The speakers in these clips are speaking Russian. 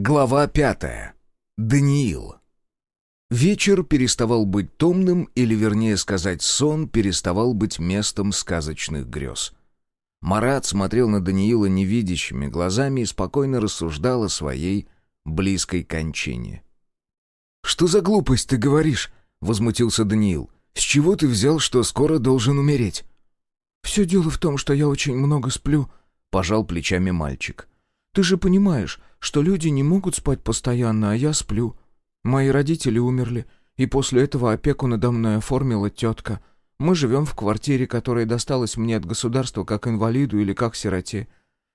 Глава пятая. Даниил. Вечер переставал быть томным, или, вернее сказать, сон переставал быть местом сказочных грез. Марат смотрел на Даниила невидящими глазами и спокойно рассуждал о своей близкой кончине. «Что за глупость ты говоришь?» — возмутился Даниил. «С чего ты взял, что скоро должен умереть?» «Все дело в том, что я очень много сплю», — пожал плечами мальчик. Ты же понимаешь, что люди не могут спать постоянно, а я сплю. Мои родители умерли, и после этого опеку надо мной оформила тетка. Мы живем в квартире, которая досталась мне от государства как инвалиду или как сироте.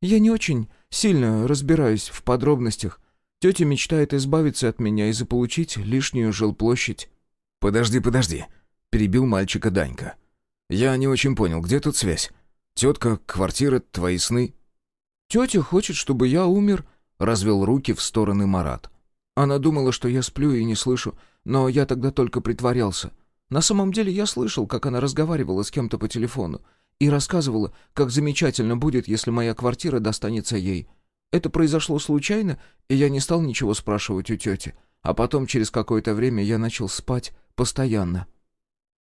Я не очень сильно разбираюсь в подробностях. Тетя мечтает избавиться от меня и заполучить лишнюю жилплощадь». «Подожди, подожди», — перебил мальчика Данька. «Я не очень понял, где тут связь? Тетка, квартира, твои сны?» «Тетя хочет, чтобы я умер», — развел руки в стороны Марат. Она думала, что я сплю и не слышу, но я тогда только притворялся. На самом деле я слышал, как она разговаривала с кем-то по телефону и рассказывала, как замечательно будет, если моя квартира достанется ей. Это произошло случайно, и я не стал ничего спрашивать у тети. А потом, через какое-то время, я начал спать постоянно.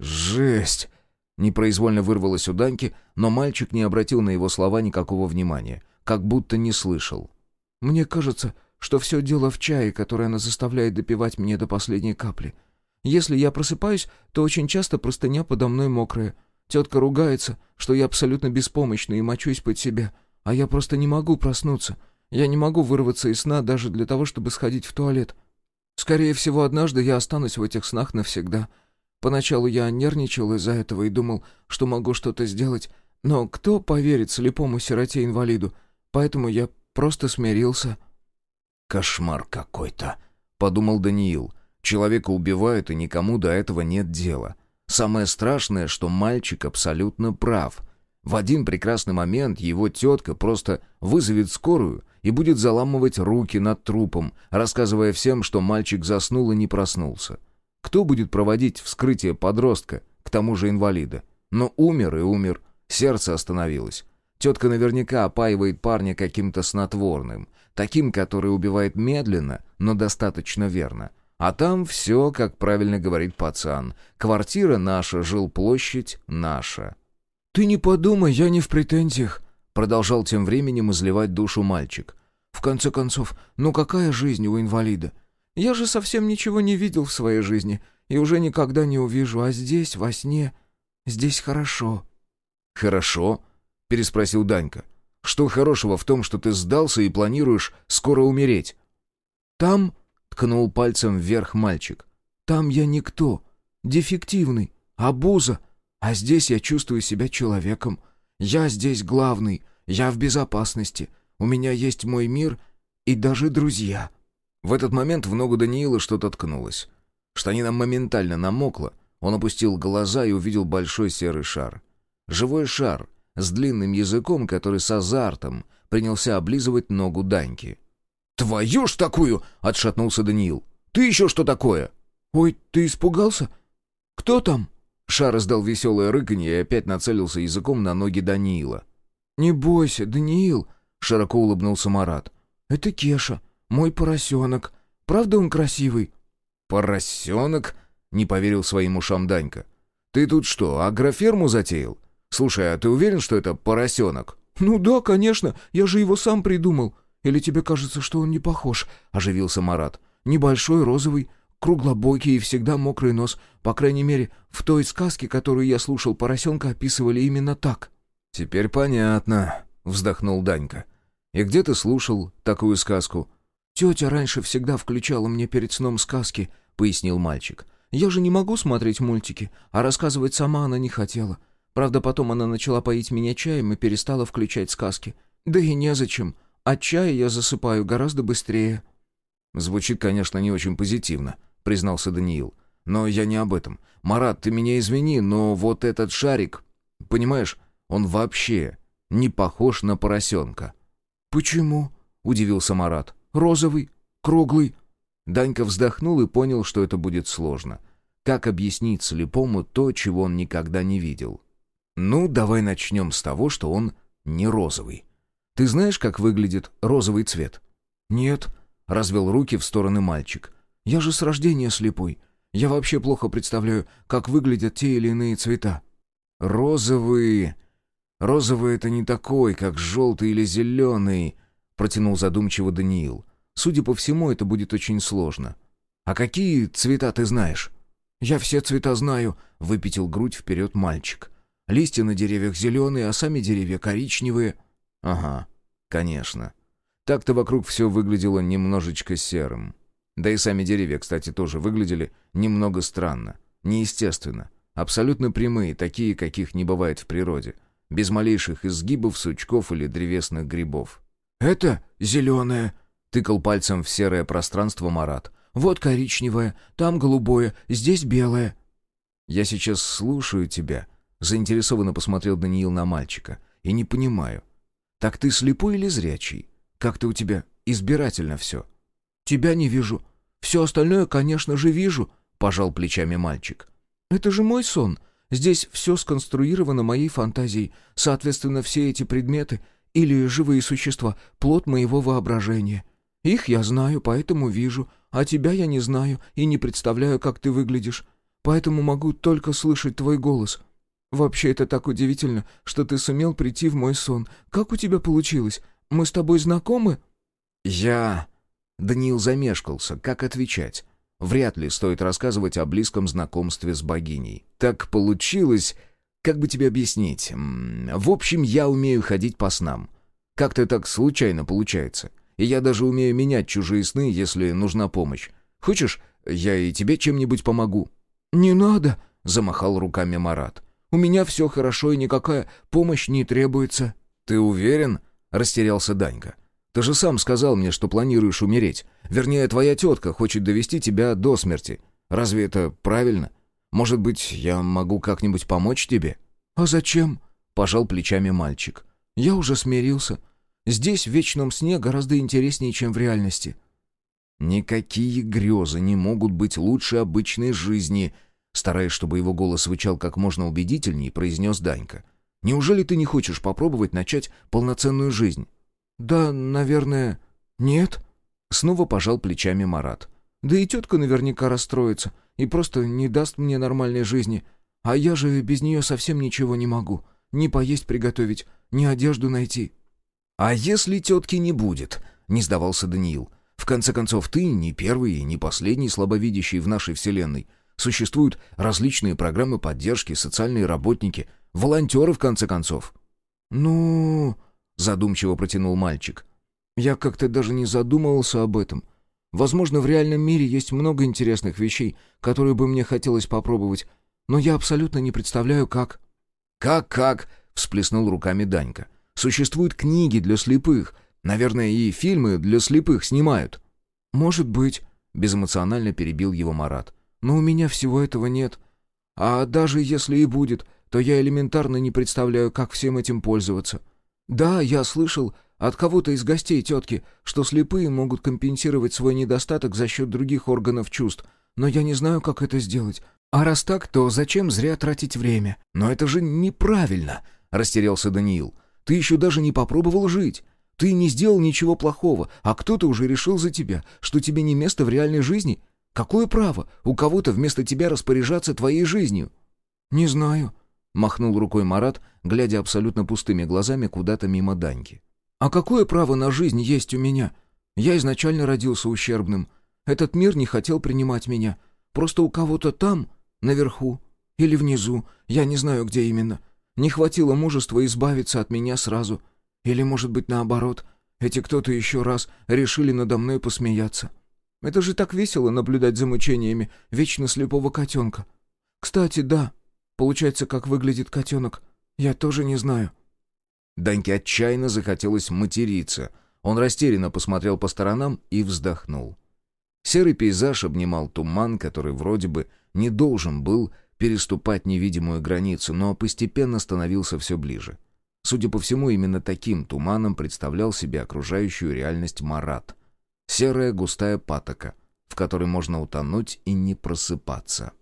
«Жесть!» — непроизвольно вырвалось у Даньки, но мальчик не обратил на его слова никакого внимания — как будто не слышал. «Мне кажется, что все дело в чае, который она заставляет допивать мне до последней капли. Если я просыпаюсь, то очень часто простыня подо мной мокрая. Тетка ругается, что я абсолютно беспомощный и мочусь под себя, а я просто не могу проснуться. Я не могу вырваться из сна даже для того, чтобы сходить в туалет. Скорее всего, однажды я останусь в этих снах навсегда. Поначалу я нервничал из-за этого и думал, что могу что-то сделать, но кто поверит слепому сироте-инвалиду, поэтому я просто смирился». «Кошмар какой-то», — подумал Даниил. «Человека убивают, и никому до этого нет дела. Самое страшное, что мальчик абсолютно прав. В один прекрасный момент его тетка просто вызовет скорую и будет заламывать руки над трупом, рассказывая всем, что мальчик заснул и не проснулся. Кто будет проводить вскрытие подростка, к тому же инвалида? Но умер и умер, сердце остановилось. Тетка наверняка опаивает парня каким-то снотворным, таким, который убивает медленно, но достаточно верно. А там все, как правильно говорит пацан. Квартира наша, жилплощадь наша. «Ты не подумай, я не в претензиях», — продолжал тем временем изливать душу мальчик. «В конце концов, ну какая жизнь у инвалида? Я же совсем ничего не видел в своей жизни и уже никогда не увижу, а здесь, во сне, здесь хорошо». «Хорошо?» — переспросил Данька. «Что хорошего в том, что ты сдался и планируешь скоро умереть?» «Там...» — ткнул пальцем вверх мальчик. «Там я никто, дефективный, обуза, а здесь я чувствую себя человеком. Я здесь главный, я в безопасности, у меня есть мой мир и даже друзья». В этот момент в ногу Даниила что-то ткнулось. Штанина моментально намокла, он опустил глаза и увидел большой серый шар. Живой шар — с длинным языком, который с азартом принялся облизывать ногу Даньки. «Твою ж такую!» — отшатнулся Даниил. «Ты еще что такое?» «Ой, ты испугался? Кто там?» Шар издал веселое рыканье и опять нацелился языком на ноги Даниила. «Не бойся, Даниил!» — широко улыбнулся Марат. «Это Кеша, мой поросенок. Правда он красивый?» «Поросенок?» — не поверил своим ушам Данька. «Ты тут что, агроферму затеял? «Слушай, а ты уверен, что это поросенок?» «Ну да, конечно, я же его сам придумал. Или тебе кажется, что он не похож?» — оживился Марат. «Небольшой, розовый, круглобокий и всегда мокрый нос. По крайней мере, в той сказке, которую я слушал, поросенка описывали именно так». «Теперь понятно», — вздохнул Данька. «И где ты слушал такую сказку?» «Тетя раньше всегда включала мне перед сном сказки», — пояснил мальчик. «Я же не могу смотреть мультики, а рассказывать сама она не хотела. Правда, потом она начала поить меня чаем и перестала включать сказки. Да и незачем. От чая я засыпаю гораздо быстрее». «Звучит, конечно, не очень позитивно», — признался Даниил. «Но я не об этом. Марат, ты меня извини, но вот этот шарик... Понимаешь, он вообще не похож на поросенка». «Почему?» — удивился Марат. «Розовый, круглый». Данька вздохнул и понял, что это будет сложно. Как объяснить слепому то, чего он никогда не видел? Ну, давай начнем с того, что он не розовый. Ты знаешь, как выглядит розовый цвет? Нет. — развел руки в стороны мальчик. «Я же с рождения слепой. Я вообще плохо представляю, как выглядят те или иные цвета». «Розовый... Розовый — это не такой, как желтый или зеленый», — протянул задумчиво Даниил. «Судя по всему, это будет очень сложно. А какие цвета ты знаешь?» «Я все цвета знаю», — выпятил грудь вперед мальчик. «Листья на деревьях зеленые, а сами деревья коричневые». «Ага, конечно. Так-то вокруг все выглядело немножечко серым. Да и сами деревья, кстати, тоже выглядели немного странно, неестественно. Абсолютно прямые, такие, каких не бывает в природе. Без малейших изгибов, сучков или древесных грибов. «Это зеленое», — тыкал пальцем в серое пространство Марат. Вот коричневое, там голубое, здесь белое». «Я сейчас слушаю тебя», — заинтересованно посмотрел Даниил на мальчика. «И не понимаю. Так ты слепой или зрячий? Как-то у тебя избирательно все». «Тебя не вижу. Все остальное, конечно же, вижу», — пожал плечами мальчик. «Это же мой сон. Здесь все сконструировано моей фантазией. Соответственно, все эти предметы или живые существа — плод моего воображения. Их я знаю, поэтому вижу, а тебя я не знаю и не представляю, как ты выглядишь. Поэтому могу только слышать твой голос. Вообще, это так удивительно, что ты сумел прийти в мой сон. Как у тебя получилось? Мы с тобой знакомы?» «Я...» Даниил замешкался. Как отвечать? Вряд ли стоит рассказывать о близком знакомстве с богиней. Так получилось... Как бы тебе объяснить? В общем, я умею ходить по снам. Как-то так случайно получается. И я даже умею менять чужие сны, если нужна помощь. Хочешь, я и тебе чем-нибудь помогу?» «Не надо», — замахал руками Марат. «У меня все хорошо, и никакая помощь не требуется». «Ты уверен?» — растерялся Данька. «Ты же сам сказал мне, что планируешь умереть. Вернее, твоя тетка хочет довести тебя до смерти. Разве это правильно? Может быть, я могу как-нибудь помочь тебе?» «А зачем?» — пожал плечами мальчик. «Я уже смирился. Здесь, в вечном сне, гораздо интереснее, чем в реальности». «Никакие грезы не могут быть лучше обычной жизни», стараясь, чтобы его голос звучал как можно убедительнее, произнес Данька. «Неужели ты не хочешь попробовать начать полноценную жизнь?» «Да, наверное, нет», — снова пожал плечами Марат. «Да и тетка наверняка расстроится и просто не даст мне нормальной жизни. А я же без нее совсем ничего не могу. Ни поесть приготовить, ни одежду найти». «А если тетки не будет?» — не сдавался Даниил. «В конце концов, ты не первый и не последний слабовидящий в нашей вселенной. Существуют различные программы поддержки, социальные работники, волонтеры, в конце концов». «Ну...» — задумчиво протянул мальчик. «Я как-то даже не задумывался об этом. Возможно, в реальном мире есть много интересных вещей, которые бы мне хотелось попробовать, но я абсолютно не представляю, как...» «Как-как?» — всплеснул руками Данька. Существуют книги для слепых. Наверное, и фильмы для слепых снимают». «Может быть», — безэмоционально перебил его Марат. «Но у меня всего этого нет. А даже если и будет, то я элементарно не представляю, как всем этим пользоваться. Да, я слышал от кого-то из гостей тетки, что слепые могут компенсировать свой недостаток за счет других органов чувств, но я не знаю, как это сделать. А раз так, то зачем зря тратить время?» «Но это же неправильно», — растерялся Даниил. Ты еще даже не попробовал жить. Ты не сделал ничего плохого, а кто-то уже решил за тебя, что тебе не место в реальной жизни. Какое право у кого-то вместо тебя распоряжаться твоей жизнью?» «Не знаю», — махнул рукой Марат, глядя абсолютно пустыми глазами куда-то мимо Даньки. «А какое право на жизнь есть у меня? Я изначально родился ущербным. Этот мир не хотел принимать меня. Просто у кого-то там, наверху или внизу, я не знаю, где именно, не хватило мужества избавиться от меня сразу. Или, может быть, наоборот, эти кто-то еще раз решили надо мной посмеяться. Это же так весело наблюдать за мучениями вечно слепого котенка. Кстати, да, получается, как выглядит котенок, я тоже не знаю. Даньке отчаянно захотелось материться. Он растерянно посмотрел по сторонам и вздохнул. Серый пейзаж обнимал туман, который вроде бы не должен был переступать невидимую границу, но постепенно становился все ближе. Судя по всему, именно таким туманом представлял себе окружающую реальность Марат. Серая густая патока, в которой можно утонуть и не просыпаться.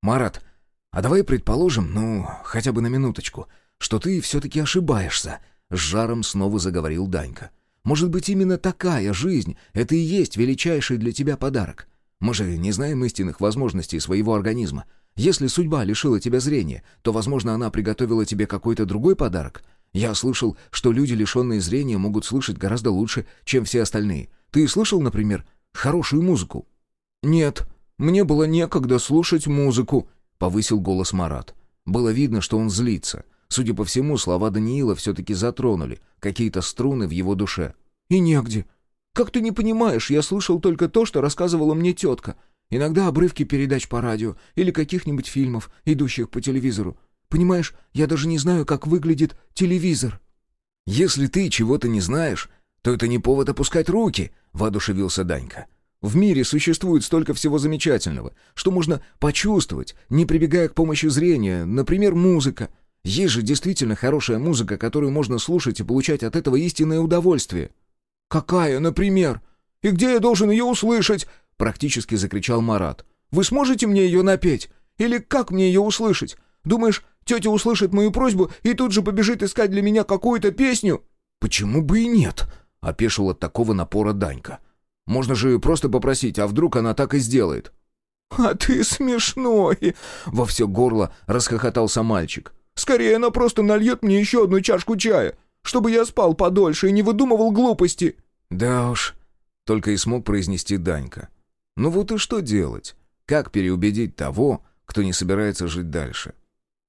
«Марат, а давай предположим, ну, хотя бы на минуточку, что ты все-таки ошибаешься», — с жаром снова заговорил Данька. Может быть, именно такая жизнь — это и есть величайший для тебя подарок. Мы же не знаем истинных возможностей своего организма. Если судьба лишила тебя зрения, то, возможно, она приготовила тебе какой-то другой подарок. Я слышал, что люди, лишенные зрения, могут слышать гораздо лучше, чем все остальные. Ты слышал, например, хорошую музыку?» «Нет, мне было некогда слушать музыку», — повысил голос Марат. Было видно, что он злится. Судя по всему, слова Даниила все-таки затронули какие-то струны в его душе. «И негде. Как ты не понимаешь, я слышал только то, что рассказывала мне тетка. Иногда обрывки передач по радио или каких-нибудь фильмов, идущих по телевизору. Понимаешь, я даже не знаю, как выглядит телевизор». «Если ты чего-то не знаешь, то это не повод опускать руки», — воодушевился Данька. «В мире существует столько всего замечательного, что можно почувствовать, не прибегая к помощи зрения, например, музыка. Есть же действительно хорошая музыка, которую можно слушать и получать от этого истинное удовольствие». «Какая, например? И где я должен ее услышать?» — практически закричал Марат. «Вы сможете мне ее напеть? Или как мне ее услышать? Думаешь, тетя услышит мою просьбу и тут же побежит искать для меня какую-то песню?» «Почему бы и нет?» — опешил от такого напора Данька. «Можно же просто попросить, а вдруг она так и сделает?» «А ты смешной!» — во все горло расхохотался мальчик. «Скорее она просто нальет мне еще одну чашку чая, чтобы я спал подольше и не выдумывал глупости!» «Да уж», — только и смог произнести Данька. «Ну вот и что делать? Как переубедить того, кто не собирается жить дальше?»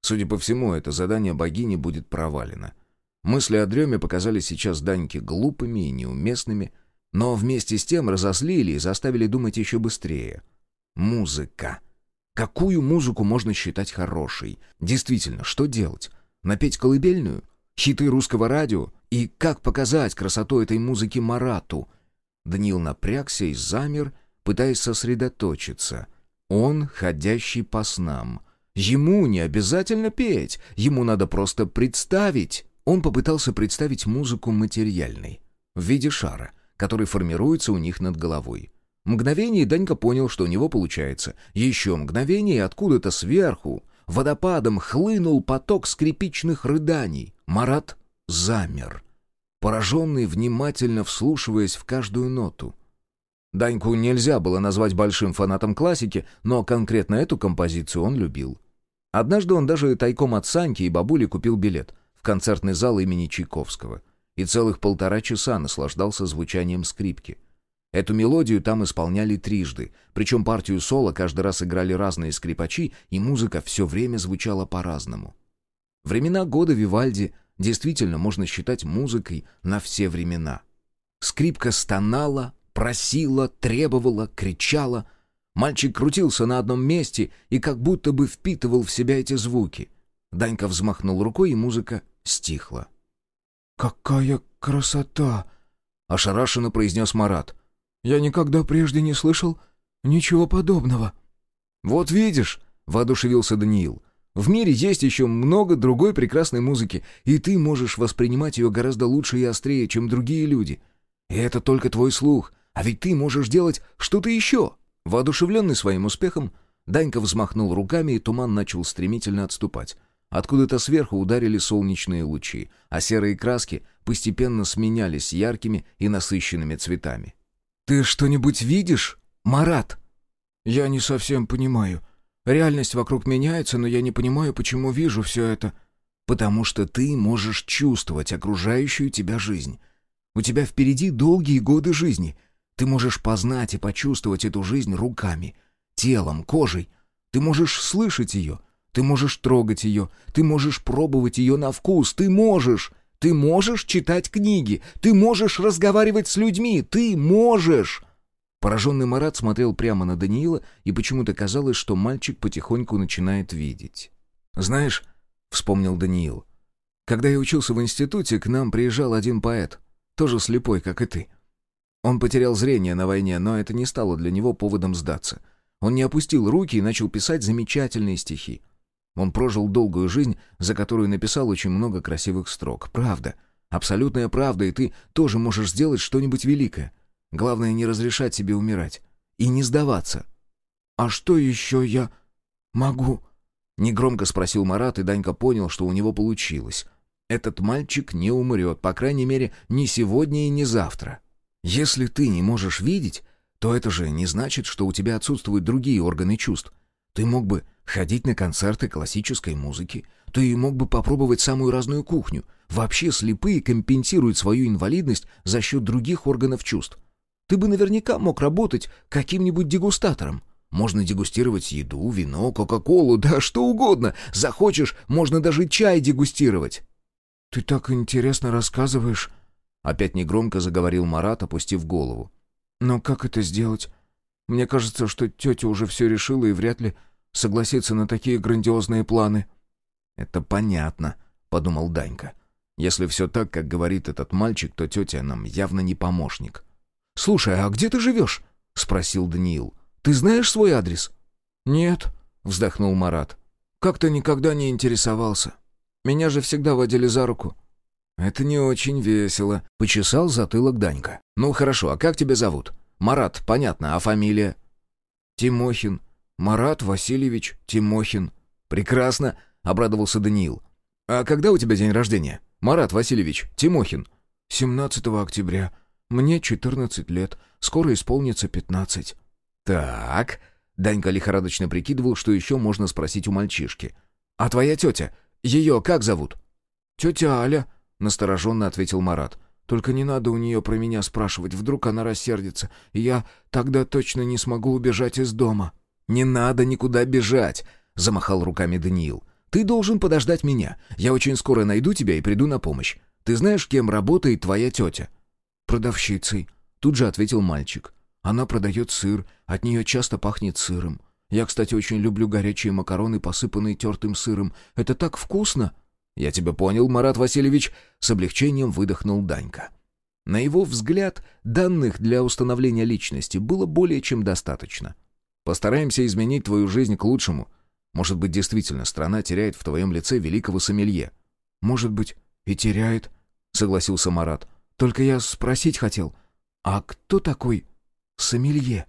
Судя по всему, это задание богини будет провалено. Мысли о дреме показались сейчас Даньке глупыми и неуместными, но вместе с тем разослили и заставили думать еще быстрее. Музыка. Какую музыку можно считать хорошей? Действительно, что делать? Напеть колыбельную? Хиты русского радио? И как показать красоту этой музыки Марату? Даниил напрягся и замер, пытаясь сосредоточиться. Он ходящий по снам. Ему не обязательно петь, ему надо просто представить. Он попытался представить музыку материальной, в виде шара, который формируется у них над головой. Мгновение Данька понял, что у него получается. Еще мгновение, откуда-то сверху, водопадом хлынул поток скрипичных рыданий. Марат замер, пораженный, внимательно вслушиваясь в каждую ноту. Даньку нельзя было назвать большим фанатом классики, но конкретно эту композицию он любил. Однажды он даже тайком от Саньки и бабули купил билет концертный зал имени Чайковского и целых полтора часа наслаждался звучанием скрипки. Эту мелодию там исполняли трижды, причем партию соло каждый раз играли разные скрипачи, и музыка все время звучала по-разному. Времена года Вивальди действительно можно считать музыкой на все времена. Скрипка стонала, просила, требовала, кричала. Мальчик крутился на одном месте и как будто бы впитывал в себя эти звуки. Данька взмахнул рукой, и музыка стихла. «Какая красота!» — ошарашенно произнес Марат. Я никогда прежде не слышал ничего подобного». «Вот видишь», — воодушевился Даниил, — «в мире есть еще много другой прекрасной музыки, и ты можешь воспринимать ее гораздо лучше и острее, чем другие люди. И это только твой слух, а ведь ты можешь делать что-то еще». Воодушевленный своим успехом, Данька взмахнул руками, и туман начал стремительно отступать. Откуда-то сверху ударили солнечные лучи, а серые краски постепенно сменялись яркими и насыщенными цветами. «Ты что-нибудь видишь, Марат?» «Я не совсем понимаю. Реальность вокруг меняется, но я не понимаю, почему вижу все это». «Потому что ты можешь чувствовать окружающую тебя жизнь. У тебя впереди долгие годы жизни. Ты можешь познать и почувствовать эту жизнь руками, телом, кожей. Ты можешь слышать ее, ты можешь трогать ее, ты можешь пробовать ее на вкус, ты можешь...» Ты можешь читать книги, ты можешь разговаривать с людьми, ты можешь!» Пораженный Марат смотрел прямо на Даниила, и почему-то казалось, что мальчик потихоньку начинает видеть. «Знаешь», — вспомнил Даниил, — «когда я учился в институте, к нам приезжал один поэт, тоже слепой, как и ты. Он потерял зрение на войне, но это не стало для него поводом сдаться. Он не опустил руки и начал писать замечательные стихи. Он прожил долгую жизнь, за которую написал очень много красивых строк. Правда. Абсолютная правда, и ты тоже можешь сделать что-нибудь великое. Главное, не разрешать себе умирать. И не сдаваться. «А что еще я могу?» Негромко спросил Марат, и Данька понял, что у него получилось. Этот мальчик не умрет, по крайней мере, ни сегодня и не завтра. Если ты не можешь видеть, то это же не значит, что у тебя отсутствуют другие органы чувств. Ты мог бы ходить на концерты классической музыки, ты мог бы попробовать самую разную кухню. Вообще слепые компенсируют свою инвалидность за счет других органов чувств. Ты бы наверняка мог работать каким-нибудь дегустатором. Можно дегустировать еду, вино, кока-колу, да что угодно. Захочешь, можно даже чай дегустировать. «Ты так интересно рассказываешь», — опять негромко заговорил Марат, опустив голову. «Но как это сделать? Мне кажется, что тетя уже все решила и вряд ли согласится на такие грандиозные планы». «Это понятно», — подумал Данька. «Если все так, как говорит этот мальчик, то тетя нам явно не помощник». «Слушай, а где ты живешь?» — спросил Даниил. «Ты знаешь свой адрес?» «Нет», — вздохнул Марат. «Как-то никогда не интересовался. Меня же всегда водили за руку». «Это не очень весело», — почесал затылок Данька. «Ну хорошо, а как тебя зовут?» «Марат, понятно, а фамилия?» «Тимохин. Марат Васильевич Тимохин». «Прекрасно», — обрадовался Даниил. «А когда у тебя день рождения? Марат Васильевич Тимохин». «17 октября. Мне 14 лет. Скоро исполнится 15». «Так...» — Данька лихорадочно прикидывал, что еще можно спросить у мальчишки. «А твоя тетя? Ее как зовут?» «Тетя Аля», — настороженно ответил Марат. «Только не надо у нее про меня спрашивать, вдруг она рассердится, и я тогда точно не смогу убежать из дома». «Не надо никуда бежать», — замахал руками Даниил. «Ты должен подождать меня. Я очень скоро найду тебя и приду на помощь. Ты знаешь, кем работает твоя тетя?» «Продавщицей», — тут же ответил мальчик. «Она продает сыр, от нее часто пахнет сыром. Я, кстати, очень люблю горячие макароны, посыпанные тертым сыром. Это так вкусно!» «Я тебя понял, Марат Васильевич», — с облегчением выдохнул Данька. На его взгляд, данных для установления личности было более чем достаточно. «Постараемся изменить твою жизнь к лучшему. Может быть, действительно, страна теряет в твоем лице великого сомелье». «Может быть, и теряет», — согласился Марат. «Только я спросить хотел, а кто такой сомелье?»